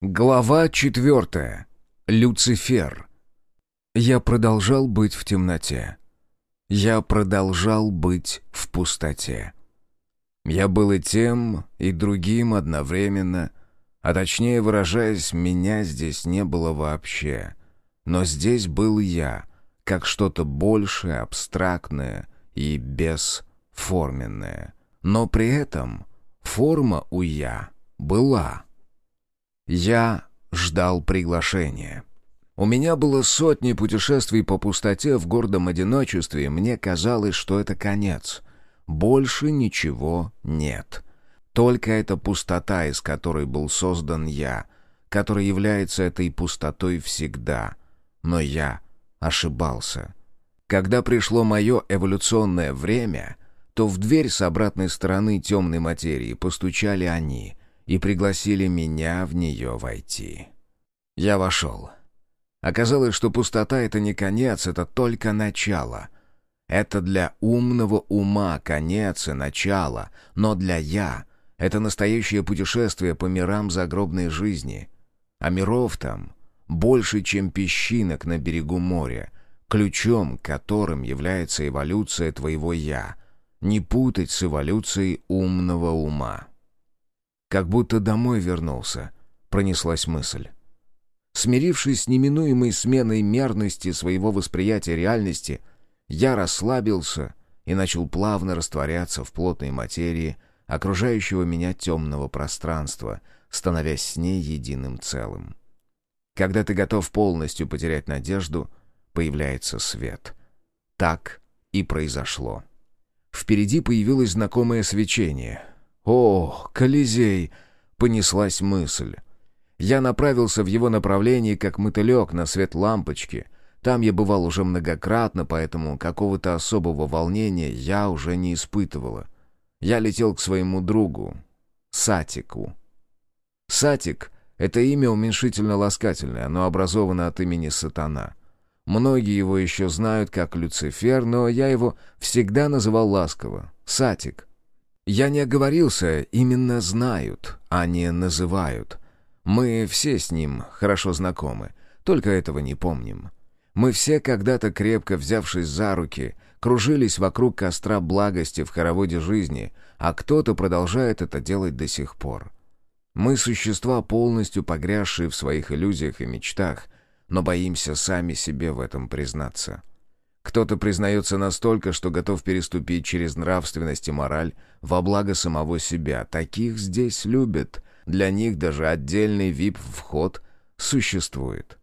Глава четвертая. Люцифер. Я продолжал быть в темноте. Я продолжал быть в пустоте. Я был и тем, и другим одновременно, а точнее выражаясь, меня здесь не было вообще. Но здесь был я, как что-то большее, абстрактное и бесформенное. Но при этом форма у «я» была — я ждал приглашения. У меня было сотни путешествий по пустоте в гордом одиночестве, и мне казалось, что это конец. Больше ничего нет. Только эта пустота, из которой был создан я, который является этой пустотой всегда. Но я ошибался. Когда пришло мое эволюционное время, то в дверь с обратной стороны темной материи постучали они — и пригласили меня в нее войти. Я вошел. Оказалось, что пустота — это не конец, это только начало. Это для умного ума конец и начало, но для «я» — это настоящее путешествие по мирам загробной жизни. А миров там больше, чем песчинок на берегу моря, ключом которым является эволюция твоего «я», не путать с эволюцией умного ума. Как будто домой вернулся, пронеслась мысль. Смирившись с неминуемой сменой мерности своего восприятия реальности, я расслабился и начал плавно растворяться в плотной материи окружающего меня темного пространства, становясь с ней единым целым. Когда ты готов полностью потерять надежду, появляется свет. Так и произошло. Впереди появилось знакомое свечение — «О, Колизей!» — понеслась мысль. Я направился в его направлении, как мотылек на свет лампочки. Там я бывал уже многократно, поэтому какого-то особого волнения я уже не испытывала. Я летел к своему другу, Сатику. Сатик — это имя уменьшительно-ласкательное, оно образовано от имени Сатана. Многие его еще знают как Люцифер, но я его всегда называл ласково — Сатик. Я не оговорился, именно знают, а не называют. Мы все с ним хорошо знакомы, только этого не помним. Мы все когда-то крепко взявшись за руки, кружились вокруг костра благости в хороводе жизни, а кто-то продолжает это делать до сих пор. Мы существа, полностью погрязшие в своих иллюзиях и мечтах, но боимся сами себе в этом признаться. Кто-то признается настолько, что готов переступить через нравственность и мораль во благо самого себя. Таких здесь любят. Для них даже отдельный вип-вход существует.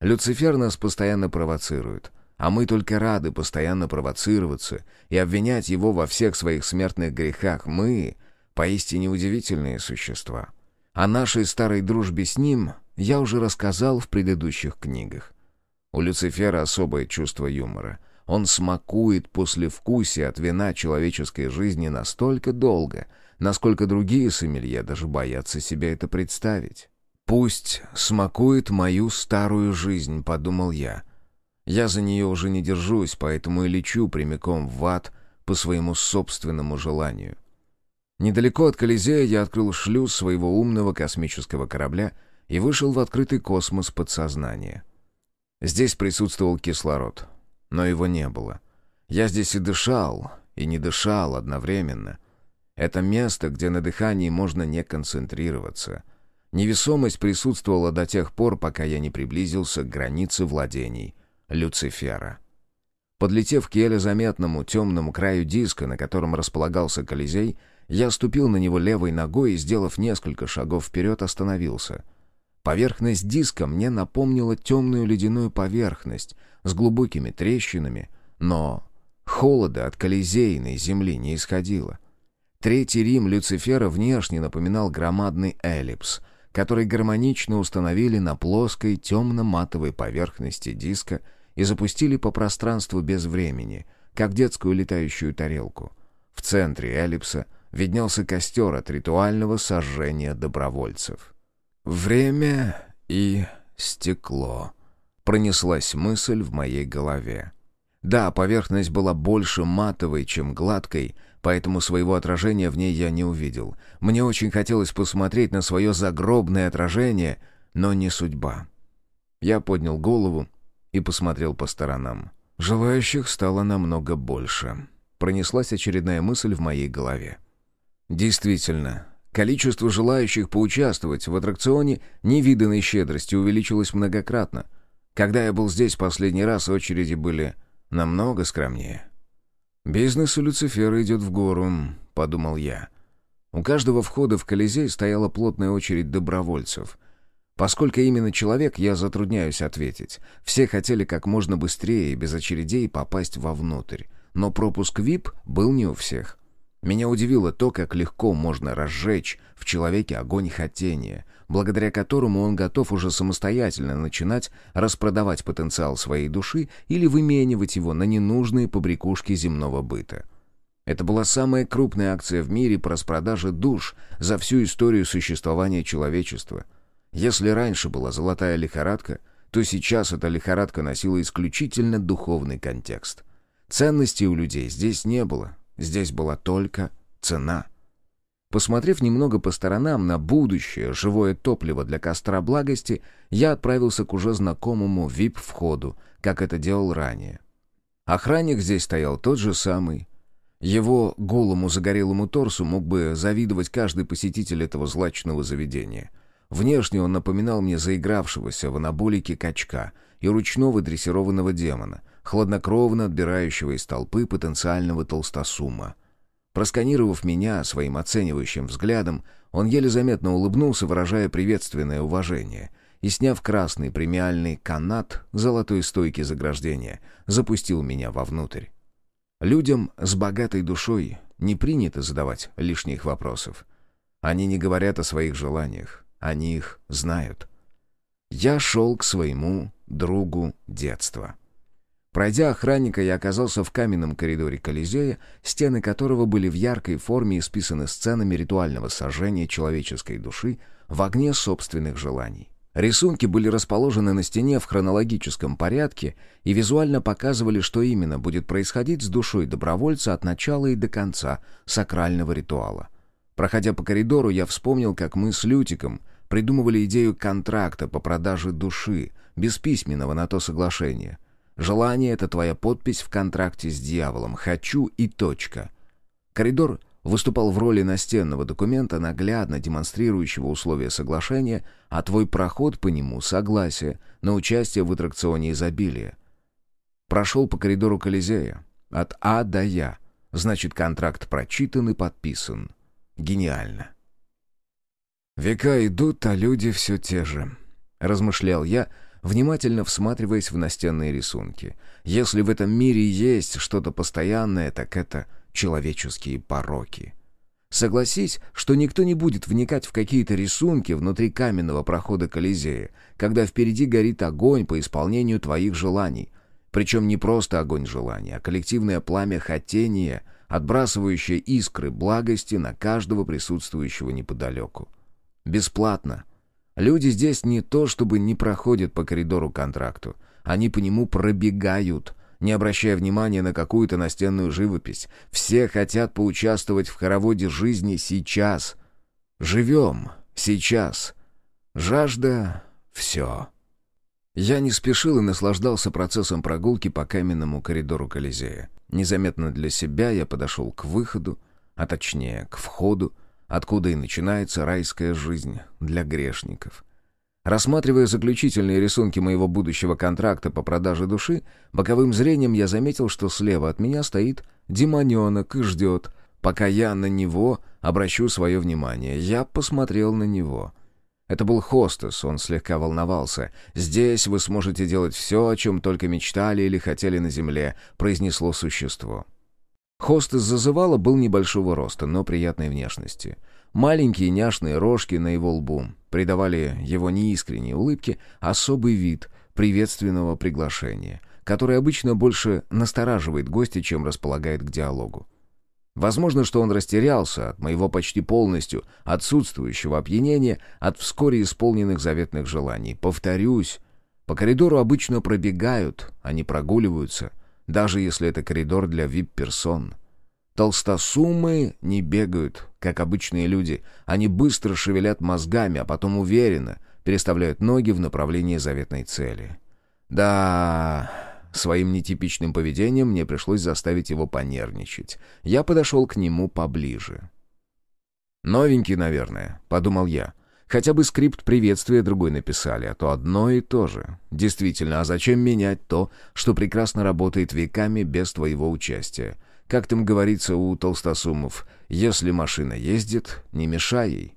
Люцифер нас постоянно провоцирует, а мы только рады постоянно провоцироваться и обвинять его во всех своих смертных грехах. Мы — поистине удивительные существа. О нашей старой дружбе с ним я уже рассказал в предыдущих книгах. У Люцифера особое чувство юмора. Он смакует послевкусие от вина человеческой жизни настолько долго, насколько другие сомелье даже боятся себе это представить. «Пусть смакует мою старую жизнь», — подумал я. «Я за нее уже не держусь, поэтому и лечу прямиком в ад по своему собственному желанию». Недалеко от Колизея я открыл шлюз своего умного космического корабля и вышел в открытый космос подсознания. Здесь присутствовал кислород, но его не было. Я здесь и дышал, и не дышал одновременно. Это место, где на дыхании можно не концентрироваться. Невесомость присутствовала до тех пор, пока я не приблизился к границе владений Люцифера. Подлетев к еле заметному темному краю диска, на котором располагался Колизей, я ступил на него левой ногой и, сделав несколько шагов вперед, остановился — Поверхность диска мне напомнила темную ледяную поверхность с глубокими трещинами, но холода от колизейной земли не исходило. Третий Рим Люцифера внешне напоминал громадный эллипс, который гармонично установили на плоской темно-матовой поверхности диска и запустили по пространству без времени, как детскую летающую тарелку. В центре эллипса виднелся костер от ритуального сожжения добровольцев. «Время и стекло», — пронеслась мысль в моей голове. Да, поверхность была больше матовой, чем гладкой, поэтому своего отражения в ней я не увидел. Мне очень хотелось посмотреть на свое загробное отражение, но не судьба. Я поднял голову и посмотрел по сторонам. Желающих стало намного больше. Пронеслась очередная мысль в моей голове. Действительно, количество желающих поучаствовать в аттракционе невиданной щедрости увеличилось многократно. Когда я был здесь последний раз, очереди были намного скромнее. «Бизнес у Люцифера идет в гору», — подумал я. У каждого входа в Колизей стояла плотная очередь добровольцев. Поскольку именно человек, я затрудняюсь ответить. Все хотели как можно быстрее и без очередей попасть вовнутрь. Но пропуск VIP был не у всех. Меня удивило то, как легко можно разжечь в человеке огонь хотения, благодаря которому он готов уже самостоятельно начинать распродавать потенциал своей души или выменивать его на ненужные побрякушки земного быта. Это была самая крупная акция в мире по распродаже душ за всю историю существования человечества. Если раньше была золотая лихорадка, то сейчас эта лихорадка носила исключительно духовный контекст. Ценностей у людей здесь не было, здесь была только цена — Посмотрев немного по сторонам на будущее живое топливо для костра благости, я отправился к уже знакомому вип-входу, как это делал ранее. Охранник здесь стоял тот же самый. Его голому загорелому торсу мог бы завидовать каждый посетитель этого злачного заведения. Внешне он напоминал мне заигравшегося в анаболике качка и ручного дрессированного демона, хладнокровно отбирающего из толпы потенциального толстосума. Просканировав меня своим оценивающим взглядом, он еле заметно улыбнулся, выражая приветственное уважение, и, сняв красный премиальный канат золотой стойки заграждения, запустил меня вовнутрь. Людям с богатой душой не принято задавать лишних вопросов. Они не говорят о своих желаниях, они их знают. Я шел к своему другу детства. Пройдя охранника, я оказался в каменном коридоре Колизея, стены которого были в яркой форме исписаны сценами ритуального сожжения человеческой души в огне собственных желаний. Рисунки были расположены на стене в хронологическом порядке и визуально показывали, что именно будет происходить с душой добровольца от начала и до конца сакрального ритуала. Проходя по коридору, я вспомнил, как мы с Лютиком придумывали идею контракта по продаже души, без письменного на то соглашения — Желание — это твоя подпись в контракте с дьяволом. Хочу и точка. Коридор выступал в роли настенного документа, наглядно демонстрирующего условия соглашения, а твой проход по нему — согласие на участие в аттракционе изобилия. Прошел по коридору Колизея. От А до Я. Значит, контракт прочитан и подписан. Гениально. «Века идут, а люди все те же», — размышлял я, — внимательно всматриваясь в настенные рисунки. Если в этом мире есть что-то постоянное, так это человеческие пороки. Согласись, что никто не будет вникать в какие-то рисунки внутри каменного прохода Колизея, когда впереди горит огонь по исполнению твоих желаний. Причем не просто огонь желаний, а коллективное пламя хотения, отбрасывающее искры благости на каждого присутствующего неподалеку. Бесплатно, Люди здесь не то чтобы не проходят по коридору контракту. Они по нему пробегают, не обращая внимания на какую-то настенную живопись. Все хотят поучаствовать в хороводе жизни сейчас. Живем сейчас. Жажда — все. Я не спешил и наслаждался процессом прогулки по каменному коридору Колизея. Незаметно для себя я подошел к выходу, а точнее к входу, откуда и начинается райская жизнь для грешников. Рассматривая заключительные рисунки моего будущего контракта по продаже души, боковым зрением я заметил, что слева от меня стоит демоненок и ждет, пока я на него обращу свое внимание. Я посмотрел на него. Это был хостес, он слегка волновался. «Здесь вы сможете делать все, о чем только мечтали или хотели на земле», — произнесло существо. Хост из зазывала был небольшого роста, но приятной внешности. Маленькие няшные рожки на его лбу придавали его неискренней улыбке особый вид приветственного приглашения, который обычно больше настораживает гостя, чем располагает к диалогу. Возможно, что он растерялся от моего почти полностью отсутствующего опьянения от вскоре исполненных заветных желаний. Повторюсь, по коридору обычно пробегают, а не прогуливаются — даже если это коридор для вип-персон. Толстосумы не бегают, как обычные люди. Они быстро шевелят мозгами, а потом уверенно переставляют ноги в направлении заветной цели. Да, своим нетипичным поведением мне пришлось заставить его понервничать. Я подошел к нему поближе. «Новенький, наверное», — подумал я. Хотя бы скрипт приветствия другой написали, а то одно и то же. Действительно, а зачем менять то, что прекрасно работает веками без твоего участия? Как там говорится у толстосумов, если машина ездит, не мешай ей.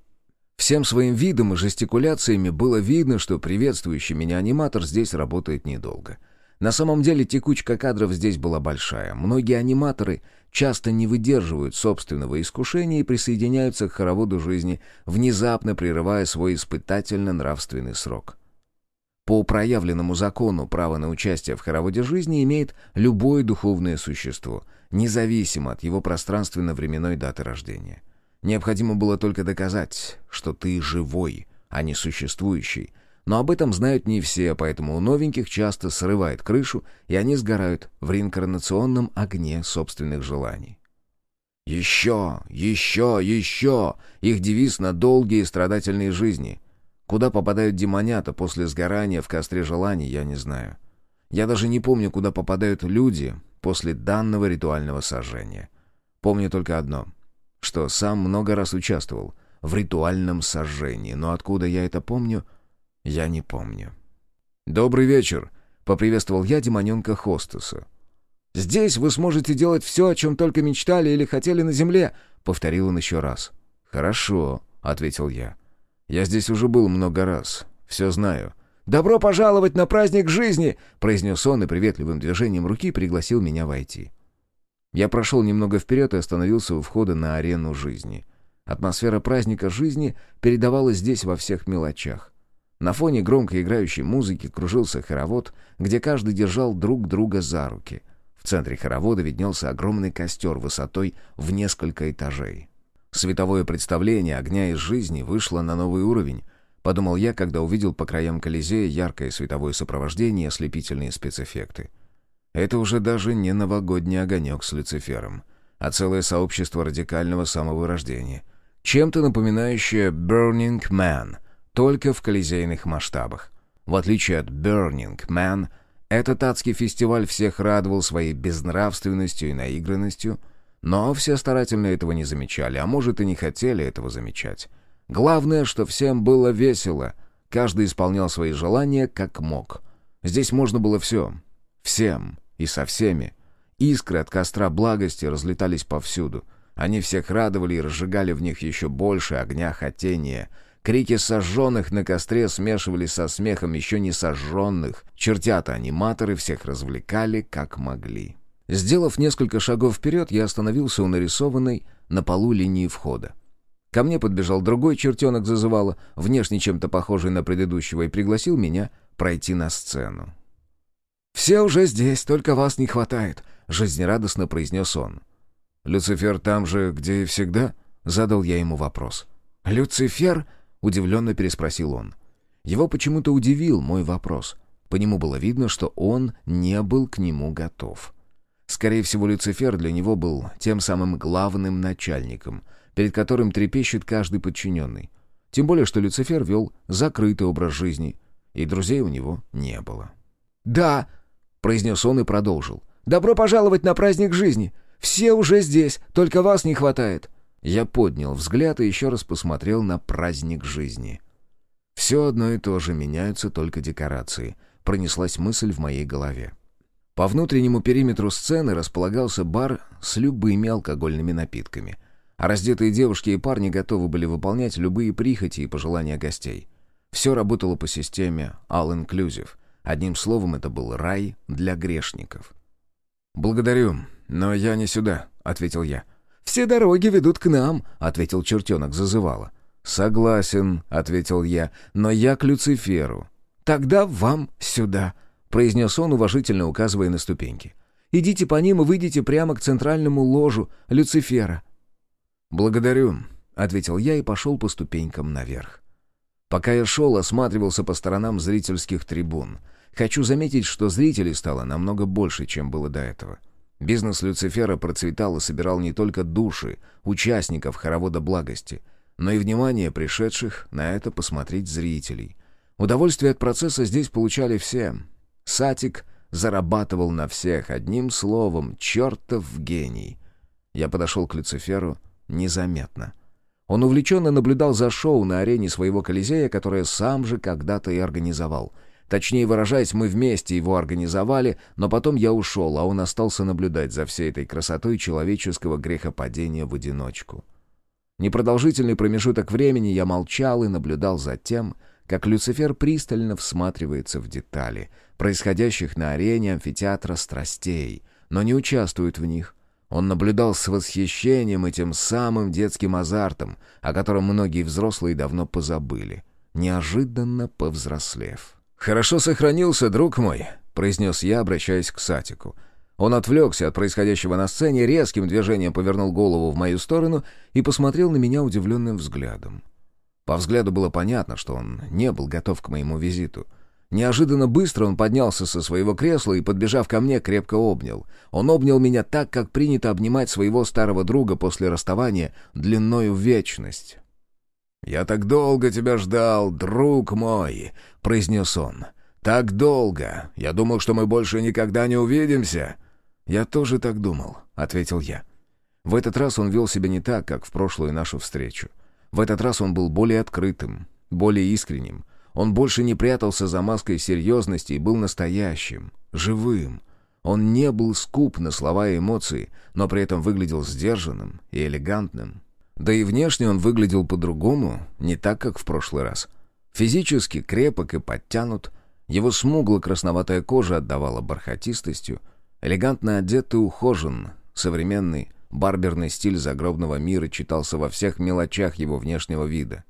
Всем своим видом и жестикуляциями было видно, что приветствующий меня аниматор здесь работает недолго. На самом деле текучка кадров здесь была большая. Многие аниматоры часто не выдерживают собственного искушения и присоединяются к хороводу жизни, внезапно прерывая свой испытательно-нравственный срок. По проявленному закону право на участие в хороводе жизни имеет любое духовное существо, независимо от его пространственно-временной даты рождения. Необходимо было только доказать, что ты живой, а не существующий. Но об этом знают не все, поэтому у новеньких часто срывает крышу, и они сгорают в реинкарнационном огне собственных желаний. «Еще! Еще! Еще!» Их девиз на долгие страдательные жизни. Куда попадают демонята после сгорания в костре желаний, я не знаю. Я даже не помню, куда попадают люди после данного ритуального сожжения. Помню только одно — что сам много раз участвовал в ритуальном сожжении, но откуда я это помню, я не помню. «Добрый вечер», — поприветствовал я демоненка Хостеса. «Здесь вы сможете делать все, о чем только мечтали или хотели на земле», — повторил он еще раз. «Хорошо», — ответил я. «Я здесь уже был много раз, все знаю». «Добро пожаловать на праздник жизни!» — произнес он и приветливым движением руки пригласил меня войти. Я прошел немного вперед и остановился у входа на арену жизни. Атмосфера праздника жизни передавалась здесь во всех мелочах. На фоне громко играющей музыки кружился хоровод, где каждый держал друг друга за руки. В центре хоровода виднелся огромный костер высотой в несколько этажей. Световое представление огня из жизни вышло на новый уровень, подумал я, когда увидел по краям Колизея яркое световое сопровождение и ослепительные спецэффекты. Это уже даже не новогодний огонек с Люцифером, а целое сообщество радикального самовырождения, чем-то напоминающее Burning Man, только в колизейных масштабах. В отличие от Burning Man, этот адский фестиваль всех радовал своей безнравственностью и наигранностью, но все старательно этого не замечали, а может и не хотели этого замечать. Главное, что всем было весело, каждый исполнял свои желания как мог. Здесь можно было все. Всем и со всеми. Искры от костра благости разлетались повсюду. Они всех радовали и разжигали в них еще больше огня хотения. Крики сожженных на костре смешивались со смехом еще не сожженных. Чертята-аниматоры всех развлекали, как могли. Сделав несколько шагов вперед, я остановился у нарисованной на полу линии входа. Ко мне подбежал другой чертенок зазывало, внешне чем-то похожий на предыдущего, и пригласил меня пройти на сцену. «Все уже здесь, только вас не хватает», — жизнерадостно произнес он. «Люцифер там же, где и всегда?» — задал я ему вопрос. «Люцифер?» — удивленно переспросил он. Его почему-то удивил мой вопрос. По нему было видно, что он не был к нему готов. Скорее всего, Люцифер для него был тем самым главным начальником, перед которым трепещет каждый подчиненный. Тем более, что Люцифер вел закрытый образ жизни, и друзей у него не было. «Да!» произнес он и продолжил. «Добро пожаловать на праздник жизни! Все уже здесь, только вас не хватает!» Я поднял взгляд и еще раз посмотрел на праздник жизни. «Все одно и то же, меняются только декорации», — пронеслась мысль в моей голове. По внутреннему периметру сцены располагался бар с любыми алкогольными напитками, а раздетые девушки и парни готовы были выполнять любые прихоти и пожелания гостей. Все работало по системе all-inclusive — Одним словом, это был рай для грешников. «Благодарю, но я не сюда», — ответил я. «Все дороги ведут к нам», — ответил чертенок зазывало. «Согласен», — ответил я, — «но я к Люциферу». «Тогда вам сюда», — произнес он, уважительно указывая на ступеньки. «Идите по ним и выйдите прямо к центральному ложу Люцифера». «Благодарю», — ответил я и пошел по ступенькам наверх. Пока я шел, осматривался по сторонам зрительских трибун — Хочу заметить, что зрителей стало намного больше, чем было до этого. Бизнес Люцифера процветал и собирал не только души участников хоровода благости, но и внимание пришедших на это посмотреть зрителей. Удовольствие от процесса здесь получали все. Сатик зарабатывал на всех, одним словом, чертов гений. Я подошел к Люциферу незаметно. Он увлеченно наблюдал за шоу на арене своего Колизея, которое сам же когда-то и организовал. Точнее выражаясь, мы вместе его организовали, но потом я ушел, а он остался наблюдать за всей этой красотой человеческого грехопадения в одиночку. Непродолжительный промежуток времени я молчал и наблюдал за тем, как Люцифер пристально всматривается в детали, происходящих на арене амфитеатра страстей, но не участвует в них. Он наблюдал с восхищением и тем самым детским азартом, о котором многие взрослые давно позабыли, неожиданно повзрослев. «Хорошо сохранился, друг мой», — произнес я, обращаясь к Сатику. Он отвлекся от происходящего на сцене, резким движением повернул голову в мою сторону и посмотрел на меня удивленным взглядом. По взгляду было понятно, что он не был готов к моему визиту. Неожиданно быстро он поднялся со своего кресла и, подбежав ко мне, крепко обнял. Он обнял меня так, как принято обнимать своего старого друга после расставания длиною в вечность. «Я так долго тебя ждал, друг мой», — произнес он. «Так долго. Я думал, что мы больше никогда не увидимся». «Я тоже так думал», — ответил я. В этот раз он вел себя не так, как в прошлую нашу встречу. В этот раз он был более открытым, более искренним. Он больше не прятался за маской серьезности и был настоящим, живым. Он не был скуп на слова и эмоции, но при этом выглядел сдержанным и элегантным. Да и внешне он выглядел по-другому, не так, как в прошлый раз. Физически крепок и подтянут, его смугло-красноватая кожа отдавала бархатистостью, элегантно одет и ухожен, современный, Барберный стиль загробного мира читался во всех мелочах его внешнего вида.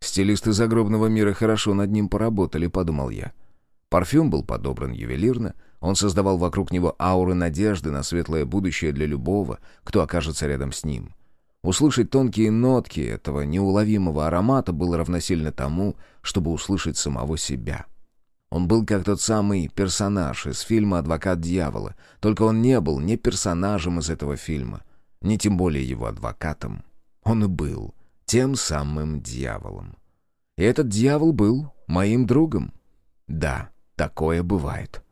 «Стилисты загробного мира хорошо над ним поработали», — подумал я. Парфюм был подобран ювелирно, он создавал вокруг него ауры надежды на светлое будущее для любого, кто окажется рядом с ним. Услышать тонкие нотки этого неуловимого аромата было равносильно тому, чтобы услышать самого себя. Он был как тот самый персонаж из фильма «Адвокат дьявола», только он не был ни персонажем из этого фильма, ни тем более его адвокатом. Он и был тем самым дьяволом. И этот дьявол был моим другом. Да, такое бывает.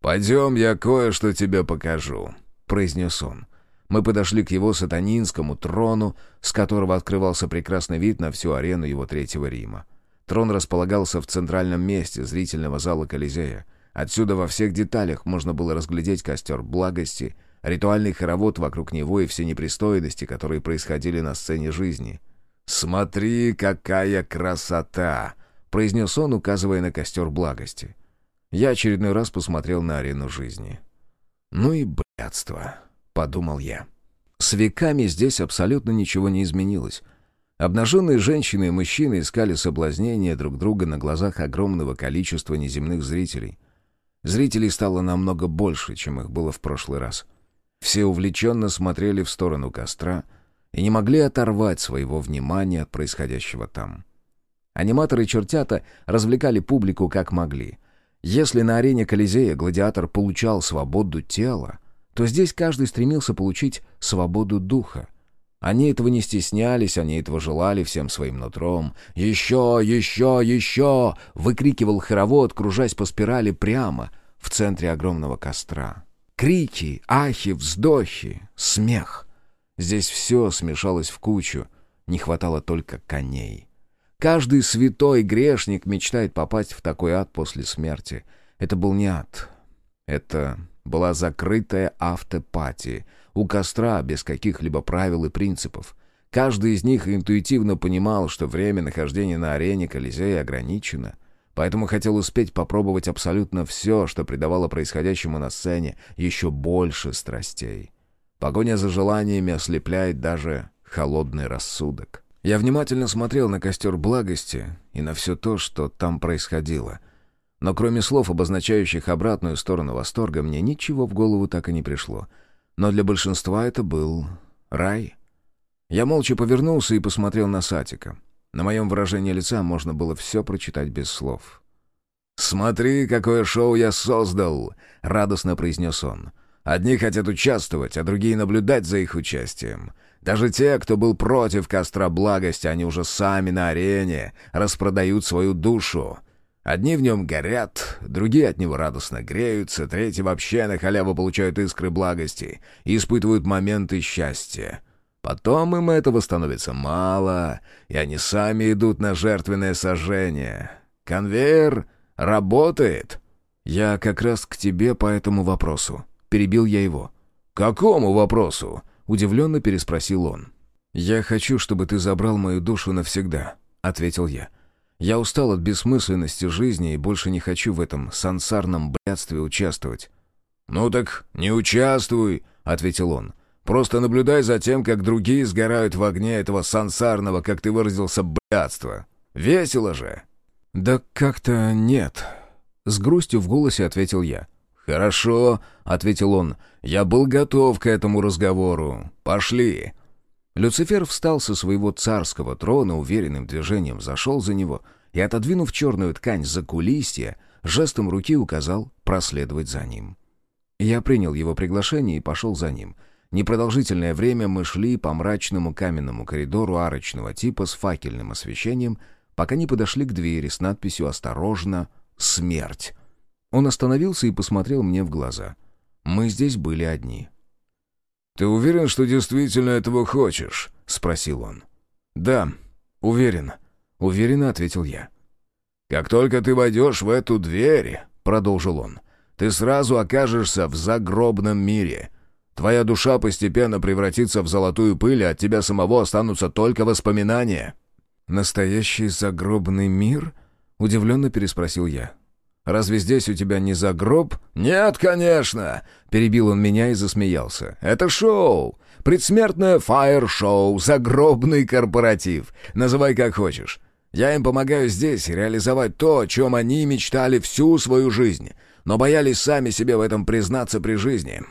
«Пойдем, я кое-что тебе покажу», — произнес он. Мы подошли к его сатанинскому трону, с которого открывался прекрасный вид на всю арену его Третьего Рима. Трон располагался в центральном месте зрительного зала Колизея. Отсюда во всех деталях можно было разглядеть костер благости, ритуальный хоровод вокруг него и все непристойности, которые происходили на сцене жизни. «Смотри, какая красота!» — произнес он, указывая на костер благости. Я очередной раз посмотрел на арену жизни. «Ну и блядство!» — подумал я. С веками здесь абсолютно ничего не изменилось. Обнаженные женщины и мужчины искали соблазнения друг друга на глазах огромного количества неземных зрителей. Зрителей стало намного больше, чем их было в прошлый раз. Все увлеченно смотрели в сторону костра и не могли оторвать своего внимания от происходящего там. Аниматоры-чертята развлекали публику как могли. Если на арене Колизея гладиатор получал свободу тела, то здесь каждый стремился получить свободу духа. Они этого не стеснялись, они этого желали всем своим нутром. «Еще, еще, еще!» — выкрикивал хоровод, кружась по спирали прямо в центре огромного костра. Крики, ахи, вздохи, смех. Здесь все смешалось в кучу, не хватало только коней. Каждый святой грешник мечтает попасть в такой ад после смерти. Это был не ад. Это была закрытая автопатия — у костра, без каких-либо правил и принципов. Каждый из них интуитивно понимал, что время нахождения на арене Колизея ограничено, поэтому хотел успеть попробовать абсолютно все, что придавало происходящему на сцене еще больше страстей. Погоня за желаниями ослепляет даже холодный рассудок. Я внимательно смотрел на костер благости и на все то, что там происходило. Но кроме слов, обозначающих обратную сторону восторга, мне ничего в голову так и не пришло — но для большинства это был рай. Я молча повернулся и посмотрел на Сатика. На моем выражении лица можно было все прочитать без слов. «Смотри, какое шоу я создал!» — радостно произнес он. Одни хотят участвовать, а другие наблюдать за их участием. Даже те, кто был против костра благости, они уже сами на арене распродают свою душу. Одни в нем горят, другие от него радостно греются, третьи вообще на халяву получают искры благости и испытывают моменты счастья. Потом им этого становится мало, и они сами идут на жертвенное сожжение. Конвейер работает. Я как раз к тебе по этому вопросу. Перебил я его. «Какому вопросу?» — удивленно переспросил он. «Я хочу, чтобы ты забрал мою душу навсегда», — ответил я. Я устал от бессмысленности жизни и больше не хочу в этом сансарном блядстве участвовать». «Ну так не участвуй», — ответил он. «Просто наблюдай за тем, как другие сгорают в огне этого сансарного, как ты выразился, блядства. Весело же». «Да как-то нет», — с грустью в голосе ответил я. «Хорошо», — ответил он. «Я был готов к этому разговору. Пошли». Люцифер встал со своего царского трона, уверенным движением зашел за него и, отодвинув черную ткань за кулисья, жестом руки указал проследовать за ним. Я принял его приглашение и пошел за ним. Непродолжительное время мы шли по мрачному каменному коридору арочного типа с факельным освещением, пока не подошли к двери с надписью «Осторожно! Смерть!». Он остановился и посмотрел мне в глаза. Мы здесь были одни. «Ты уверен, что действительно этого хочешь?» — спросил он. «Да, уверен», — уверенно ответил я. «Как только ты войдешь в эту дверь», — продолжил он, — «ты сразу окажешься в загробном мире. Твоя душа постепенно превратится в золотую пыль, а от тебя самого останутся только воспоминания». «Настоящий загробный мир?» — удивленно переспросил я. Разве здесь у тебя не загроб?» «Нет, конечно!» — перебил он меня и засмеялся. «Это шоу! Предсмертное фаер-шоу, загробный корпоратив. Называй как хочешь. Я им помогаю здесь реализовать то, о чем они мечтали всю свою жизнь, но боялись сами себе в этом признаться при жизни.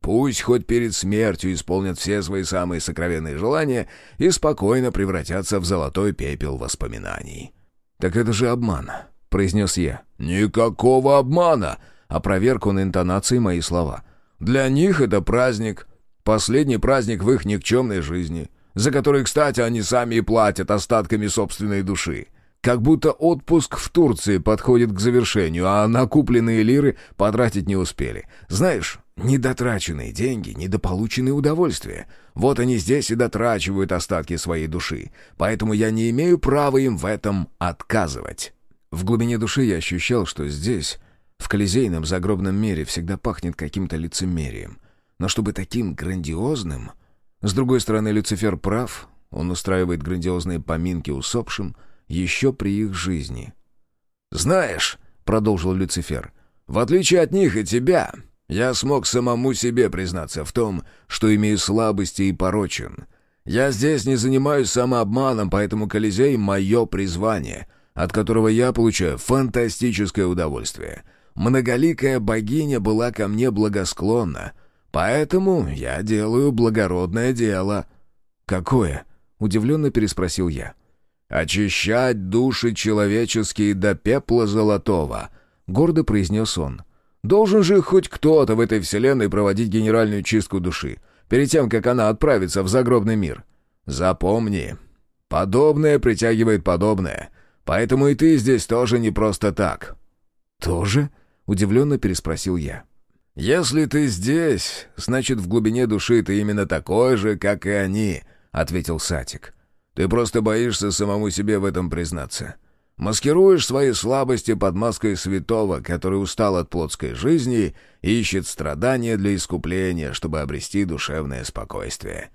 Пусть хоть перед смертью исполнят все свои самые сокровенные желания и спокойно превратятся в золотой пепел воспоминаний». «Так это же обман произнес я. «Никакого обмана!» — опроверг он интонацией мои слова. «Для них это праздник. Последний праздник в их никчемной жизни, за который, кстати, они сами и платят остатками собственной души. Как будто отпуск в Турции подходит к завершению, а накупленные лиры потратить не успели. Знаешь, недотраченные деньги, недополученные удовольствия. Вот они здесь и дотрачивают остатки своей души. Поэтому я не имею права им в этом отказывать». В глубине души я ощущал, что здесь, в колизейном загробном мире, всегда пахнет каким-то лицемерием. Но чтобы таким грандиозным... С другой стороны, Люцифер прав, он устраивает грандиозные поминки усопшим еще при их жизни. «Знаешь», — продолжил Люцифер, — «в отличие от них и тебя, я смог самому себе признаться в том, что имею слабости и порочен. Я здесь не занимаюсь самообманом, поэтому Колизей — мое призвание, от которого я получаю фантастическое удовольствие. Многоликая богиня была ко мне благосклонна, поэтому я делаю благородное дело». «Какое?» — удивленно переспросил я. «Очищать души человеческие до пепла золотого», — гордо произнес он. «Должен же хоть кто-то в этой вселенной проводить генеральную чистку души, перед тем, как она отправится в загробный мир. Запомни, подобное притягивает подобное, Поэтому и ты здесь тоже не просто так». «Тоже?» — удивленно переспросил я. «Если ты здесь, значит, в глубине души ты именно такой же, как и они», — ответил Сатик. «Ты просто боишься самому себе в этом признаться. Маскируешь свои слабости под маской святого, который устал от плотской жизни и ищет страдания для искупления, чтобы обрести душевное спокойствие.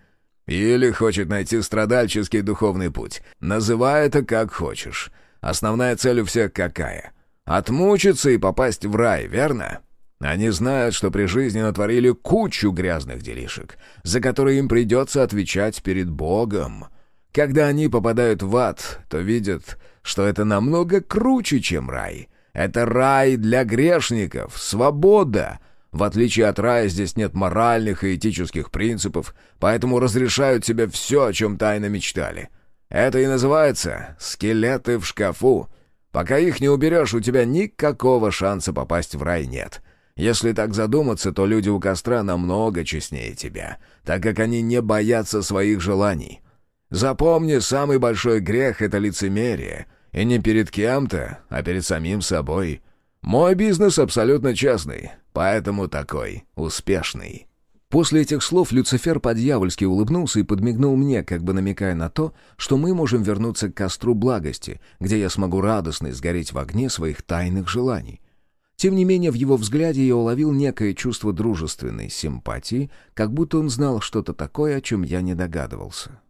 Или хочет найти страдальческий духовный путь. Называй это как хочешь. Основная цель у всех какая? Отмучиться и попасть в рай, верно? Они знают, что при жизни натворили кучу грязных делишек, за которые им придется отвечать перед Богом. Когда они попадают в ад, то видят, что это намного круче, чем рай. Это рай для грешников, свобода. В отличие от рая здесь нет моральных и этических принципов, поэтому разрешают себе все, о чем тайно мечтали. Это и называется «скелеты в шкафу». Пока их не уберешь, у тебя никакого шанса попасть в рай нет. Если так задуматься, то люди у костра намного честнее тебя, так как они не боятся своих желаний. Запомни, самый большой грех — это лицемерие, и не перед кем-то, а перед самим собой. Мой бизнес абсолютно честный, поэтому такой успешный». После этих слов Люцифер подьявольски улыбнулся и подмигнул мне, как бы намекая на то, что мы можем вернуться к костру благости, где я смогу радостно сгореть в огне своих тайных желаний. Тем не менее, в его взгляде я уловил некое чувство дружественной симпатии, как будто он знал что-то такое, о чем я не догадывался.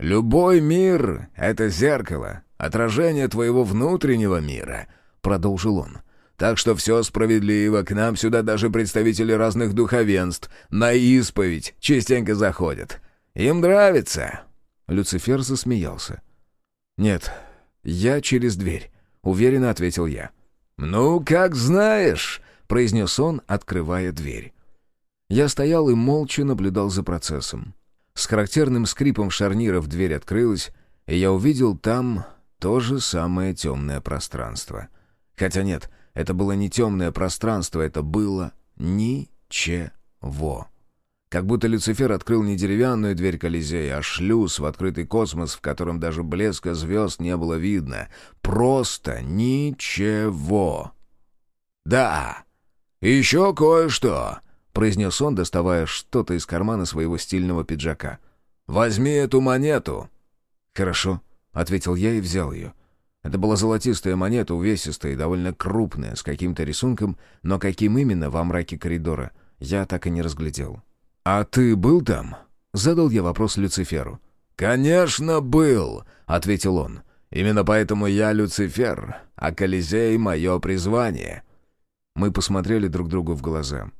«Любой мир — это зеркало, отражение твоего внутреннего мира», — продолжил он. «Так что все справедливо, к нам сюда даже представители разных духовенств на исповедь частенько заходят. Им нравится». Люцифер засмеялся. «Нет, я через дверь», — уверенно ответил я. «Ну, как знаешь», — произнес он, открывая дверь. Я стоял и молча наблюдал за процессом. С характерным скрипом шарниров дверь открылась, и я увидел там то же самое темное пространство. Хотя нет, это было не темное пространство, это было ничего. Как будто Люцифер открыл не деревянную дверь Колизея, а шлюз в открытый космос, в котором даже блеска звезд не было видно. Просто ничего. «Да, еще кое-что», — произнес он, доставая что-то из кармана своего стильного пиджака. «Возьми эту монету». «Хорошо», — ответил я и взял ее. Это была золотистая монета, увесистая и довольно крупная, с каким-то рисунком, но каким именно во мраке коридора, я так и не разглядел. «А ты был там?» — задал я вопрос Люциферу. «Конечно, был», — ответил он. «Именно поэтому я Люцифер, а Колизей — мое призвание». Мы посмотрели друг другу в глаза.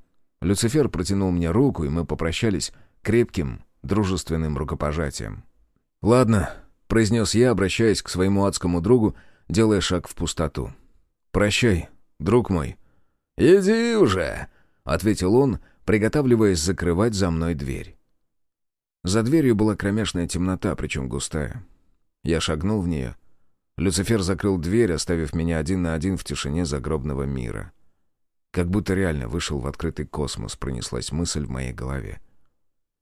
Люцифер протянул мне руку, и мы попрощались крепким, дружественным рукопожатием. «Ладно», — произнес я, обращаясь к своему адскому другу, делая шаг в пустоту. «Прощай, друг мой». «Иди уже», — ответил он, — приготавливаясь закрывать за мной дверь. За дверью была кромешная темнота, причем густая. Я шагнул в нее. Люцифер закрыл дверь, оставив меня один на один в тишине загробного мира. Как будто реально вышел в открытый космос, пронеслась мысль в моей голове.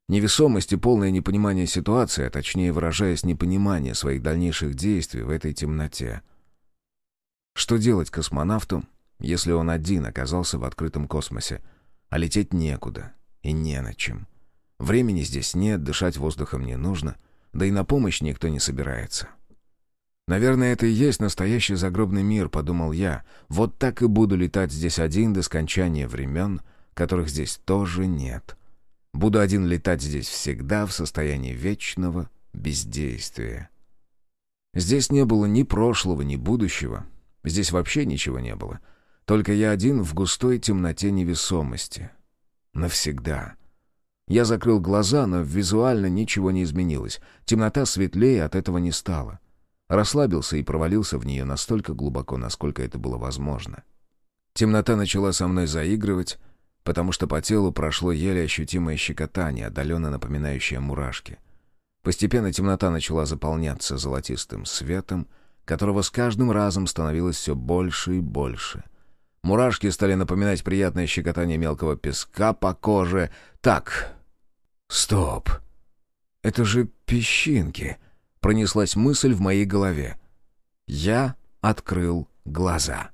Невесомость и полное непонимание ситуации, а точнее выражаясь, непонимание своих дальнейших действий в этой темноте. Что делать космонавту, если он один оказался в открытом космосе — а лететь некуда и не на чем. Времени здесь нет, дышать воздухом не нужно, да и на помощь никто не собирается. «Наверное, это и есть настоящий загробный мир», — подумал я. «Вот так и буду летать здесь один до скончания времен, которых здесь тоже нет. Буду один летать здесь всегда в состоянии вечного бездействия». Здесь не было ни прошлого, ни будущего. Здесь вообще ничего не было. — только я один в густой темноте невесомости. Навсегда. Я закрыл глаза, но визуально ничего не изменилось. Темнота светлее от этого не стала. Расслабился и провалился в нее настолько глубоко, насколько это было возможно. Темнота начала со мной заигрывать, потому что по телу прошло еле ощутимое щекотание, отдаленно напоминающее мурашки. Постепенно темнота начала заполняться золотистым светом, которого с каждым разом становилось все больше и больше — Мурашки стали напоминать приятное щекотание мелкого песка по коже. Так, стоп. Это же песчинки. Пронеслась мысль в моей голове. Я открыл глаза.